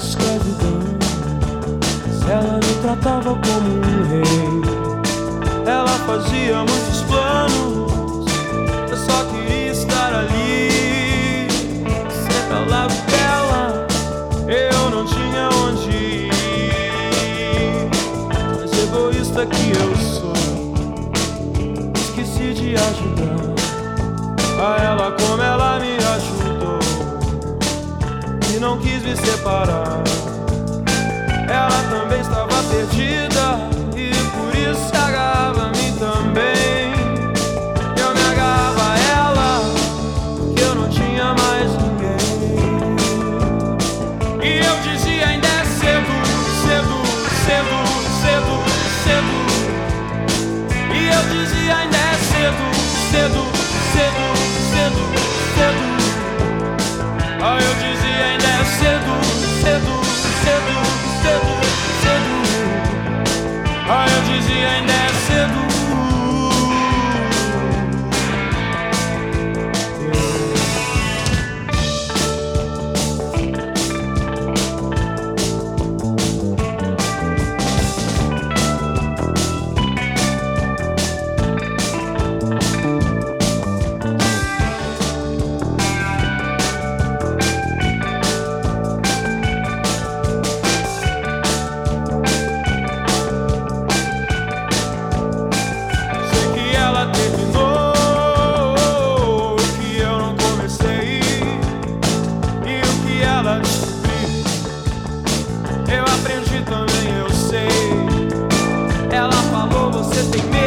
escravidão. Se ela me tratava como um rei, ela fazia muitos planos. Eu só queria estar ali, sempre ao lado dela. Eu não tinha onde ir, mas egoísta que eu sou, esqueci de ajudar a ela como ela me ajudou não quis me separar. Ela também estava perdida e por isso se agarrava a mim também. Eu me agarrava a ela, que eu não tinha mais ninguém. E eu dizia ainda é cedo, cedo, cedo, cedo, cedo. E eu dizia ainda é cedo, cedo, cedo, cedo, cedo. Ah, eu dizia ainda é cedo. close if they